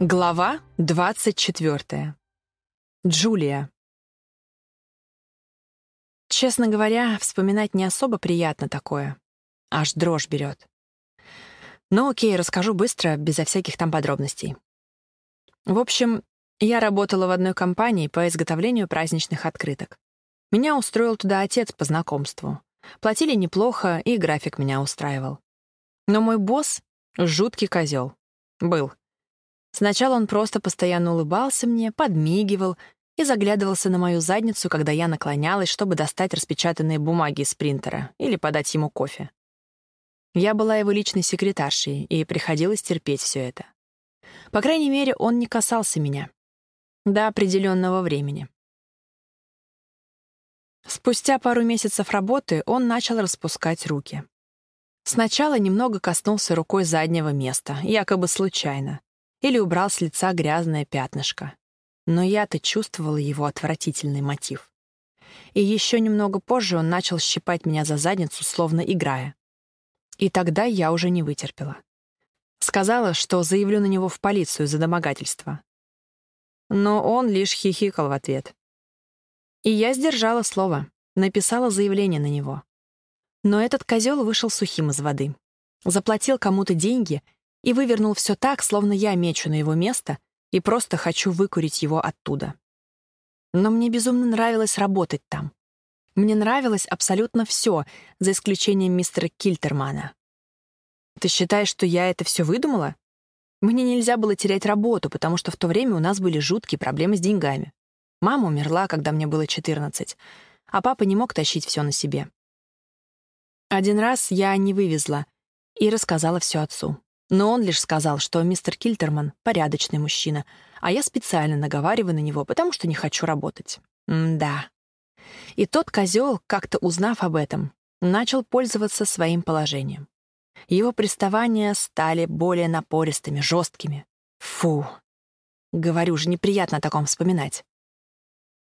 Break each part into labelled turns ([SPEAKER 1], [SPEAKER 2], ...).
[SPEAKER 1] Глава 24. Джулия. Честно говоря, вспоминать не особо приятно такое. Аж дрожь берет. Ну окей, расскажу быстро, безо всяких там подробностей. В общем, я работала в одной компании по изготовлению праздничных открыток. Меня устроил туда отец по знакомству. Платили неплохо, и график меня устраивал. Но мой босс — жуткий козел. Был. Сначала он просто постоянно улыбался мне, подмигивал и заглядывался на мою задницу, когда я наклонялась, чтобы достать распечатанные бумаги из принтера или подать ему кофе. Я была его личной секретаршей, и приходилось терпеть все это. По крайней мере, он не касался меня. До определенного времени. Спустя пару месяцев работы он начал распускать руки. Сначала немного коснулся рукой заднего места, якобы случайно или убрал с лица грязное пятнышко. Но я-то чувствовала его отвратительный мотив. И еще немного позже он начал щипать меня за задницу, словно играя. И тогда я уже не вытерпела. Сказала, что заявлю на него в полицию за домогательство. Но он лишь хихикал в ответ. И я сдержала слово, написала заявление на него. Но этот козел вышел сухим из воды. Заплатил кому-то деньги — и вывернул все так, словно я мечу на его место и просто хочу выкурить его оттуда. Но мне безумно нравилось работать там. Мне нравилось абсолютно все, за исключением мистера Кильтермана. Ты считаешь, что я это все выдумала? Мне нельзя было терять работу, потому что в то время у нас были жуткие проблемы с деньгами. Мама умерла, когда мне было 14, а папа не мог тащить все на себе. Один раз я не вывезла и рассказала все отцу. Но он лишь сказал, что мистер Кильтерман — порядочный мужчина, а я специально наговариваю на него, потому что не хочу работать. М-да. И тот козел, как-то узнав об этом, начал пользоваться своим положением. Его приставания стали более напористыми, жесткими. Фу. Говорю же, неприятно о таком вспоминать.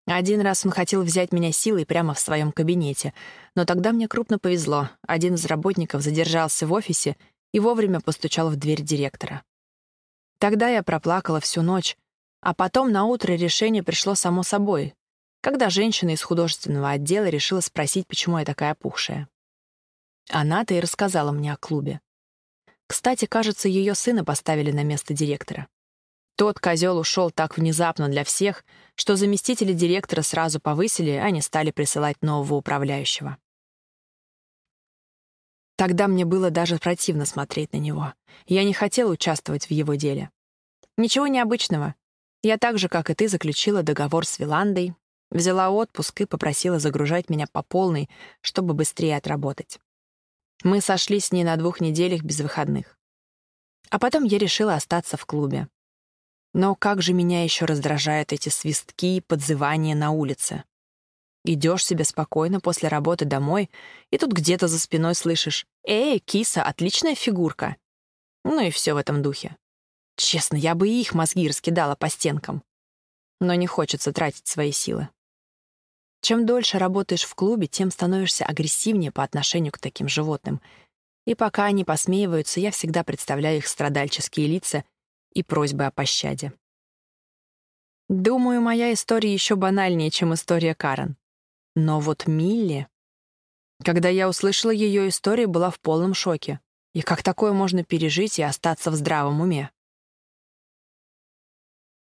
[SPEAKER 1] Один раз он хотел взять меня силой прямо в своем кабинете, но тогда мне крупно повезло. Один из работников задержался в офисе и вовремя постучал в дверь директора. Тогда я проплакала всю ночь, а потом на утро решение пришло само собой, когда женщина из художественного отдела решила спросить, почему я такая опухшая. Она-то и рассказала мне о клубе. Кстати, кажется, ее сына поставили на место директора. Тот козел ушел так внезапно для всех, что заместители директора сразу повысили, а не стали присылать нового управляющего. Тогда мне было даже противно смотреть на него. Я не хотела участвовать в его деле. Ничего необычного. Я так же, как и ты, заключила договор с Виландой, взяла отпуск и попросила загружать меня по полной, чтобы быстрее отработать. Мы сошлись с ней на двух неделях без выходных. А потом я решила остаться в клубе. Но как же меня еще раздражают эти свистки и подзывания на улице. Идешь себе спокойно после работы домой, и тут где-то за спиной слышишь «Эй, киса, отличная фигурка!» Ну и все в этом духе. Честно, я бы и их мозги раскидала по стенкам. Но не хочется тратить свои силы. Чем дольше работаешь в клубе, тем становишься агрессивнее по отношению к таким животным. И пока они посмеиваются, я всегда представляю их страдальческие лица и просьбы о пощаде. Думаю, моя история еще банальнее, чем история Карен. Но вот Милли... Когда я услышала ее историю, была в полном шоке. И как такое можно пережить и остаться в здравом уме?